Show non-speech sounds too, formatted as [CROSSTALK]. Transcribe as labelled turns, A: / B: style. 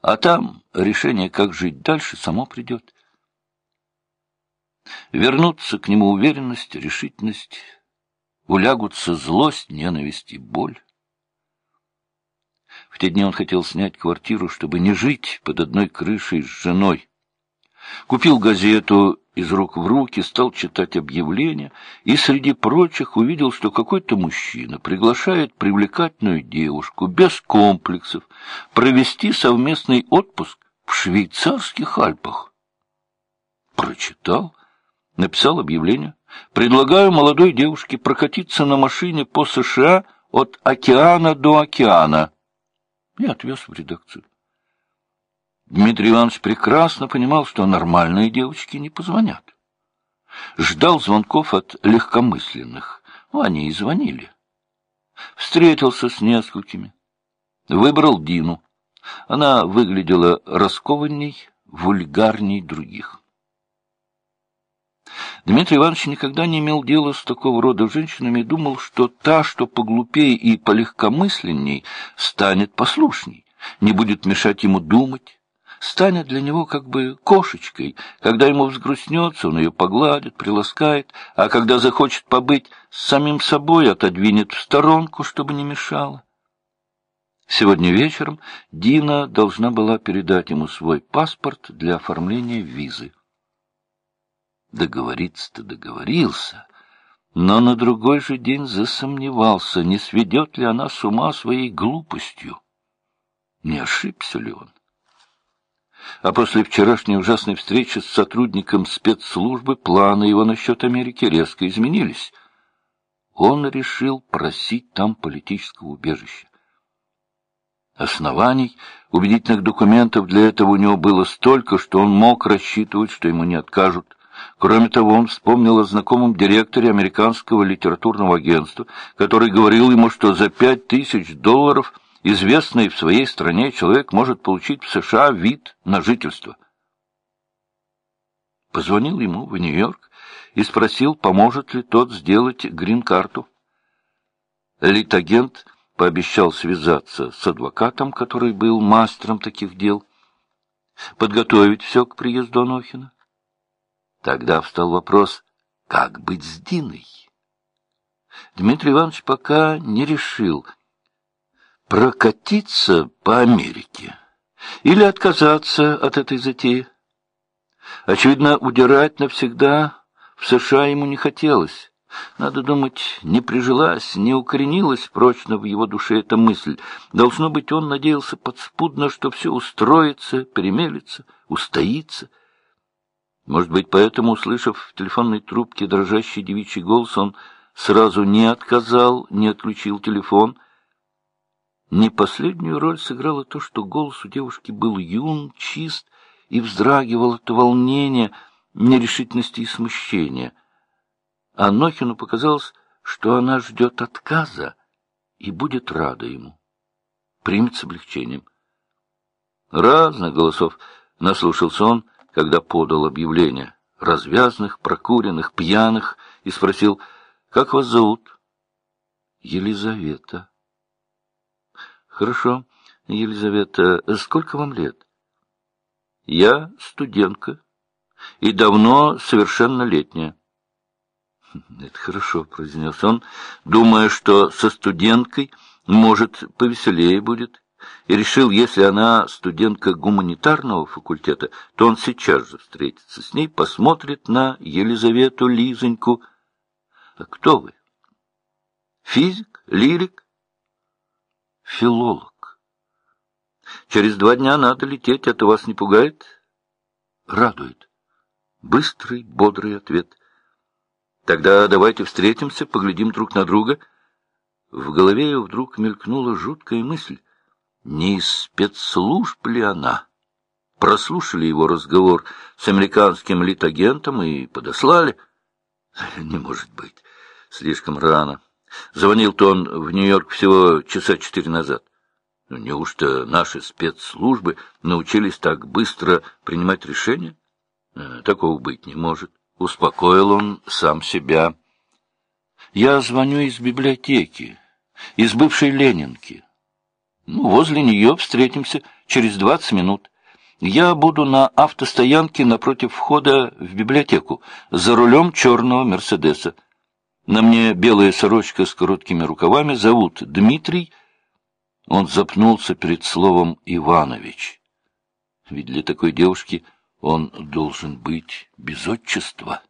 A: А там решение, как жить дальше, само придет. Вернутся к нему уверенность, решительность, улягутся злость, ненависть и боль. В те дни он хотел снять квартиру, чтобы не жить под одной крышей с женой. Купил газету из рук в руки, стал читать объявления и среди прочих увидел, что какой-то мужчина приглашает привлекательную девушку без комплексов провести совместный отпуск в швейцарских Альпах. Прочитал, написал объявление. Предлагаю молодой девушке прокатиться на машине по США от океана до океана. И отвез в редакцию. Дмитрий Иванович прекрасно понимал, что нормальные девочки не позвонят. Ждал звонков от легкомысленных. Ну, они и звонили. Встретился с несколькими. Выбрал Дину. Она выглядела раскованней, вульгарней других. Дмитрий Иванович никогда не имел дела с такого рода женщинами и думал, что та, что поглупее и полегкомысленней, станет послушней, не будет мешать ему думать, станет для него как бы кошечкой. Когда ему взгрустнется, он ее погладит, приласкает, а когда захочет побыть с самим собой, отодвинет в сторонку, чтобы не мешало. Сегодня вечером Дина должна была передать ему свой паспорт для оформления визы. Договориться-то договорился, но на другой же день засомневался, не сведет ли она с ума своей глупостью. Не ошибся ли он? А после вчерашней ужасной встречи с сотрудником спецслужбы планы его насчет Америки резко изменились. Он решил просить там политического убежища. Оснований, убедительных документов для этого у него было столько, что он мог рассчитывать, что ему не откажут. Кроме того, он вспомнил о знакомом директоре американского литературного агентства, который говорил ему, что за пять тысяч долларов – известный в своей стране человек может получить в США вид на жительство. Позвонил ему в Нью-Йорк и спросил, поможет ли тот сделать грин-карту. Литагент пообещал связаться с адвокатом, который был мастером таких дел, подготовить все к приезду Анохина. Тогда встал вопрос, как быть с Диной? Дмитрий Иванович пока не решил — прокатиться по Америке или отказаться от этой затеи. Очевидно, удирать навсегда в США ему не хотелось. Надо думать, не прижилась, не укоренилась прочно в его душе эта мысль. Должно быть, он надеялся подспудно, что все устроится, перемелится, устоится. Может быть, поэтому, услышав в телефонной трубке дрожащий девичий голос, он сразу не отказал, не отключил телефон — не последнюю роль сыграло то, что голос у девушки был юн, чист и вздрагивал от волнения, нерешительности и смущения. А Нохину показалось, что она ждет отказа и будет рада ему. Примет с облегчением. Разных голосов наслушался он, когда подал объявление. Развязных, прокуренных, пьяных, и спросил, «Как вас зовут?» «Елизавета». Хорошо, Елизавета, сколько вам лет? Я студентка и давно совершеннолетняя. Это хорошо, произнес он, думая, что со студенткой, может, повеселее будет, и решил, если она студентка гуманитарного факультета, то он сейчас же встретится с ней, посмотрит на Елизавету Лизоньку. А кто вы? Физик? Лирик? Филолог. Через два дня надо лететь, это вас не пугает? Радует. Быстрый, бодрый ответ. Тогда давайте встретимся, поглядим друг на друга. В голове ее вдруг мелькнула жуткая мысль. Не из спецслужб ли она? Прослушали его разговор с американским литагентом и подослали? [LAUGHS] Не может быть. Слишком рано. Звонил-то он в Нью-Йорк всего часа четыре назад. Ну, неужто наши спецслужбы научились так быстро принимать решения? Э, такого быть не может. Успокоил он сам себя. Я звоню из библиотеки, из бывшей Ленинки. Ну, возле нее встретимся через двадцать минут. Я буду на автостоянке напротив входа в библиотеку, за рулем черного «Мерседеса». На мне белая сорочка с короткими рукавами, зовут Дмитрий. Он запнулся перед словом «Иванович». Ведь для такой девушки он должен быть без отчества.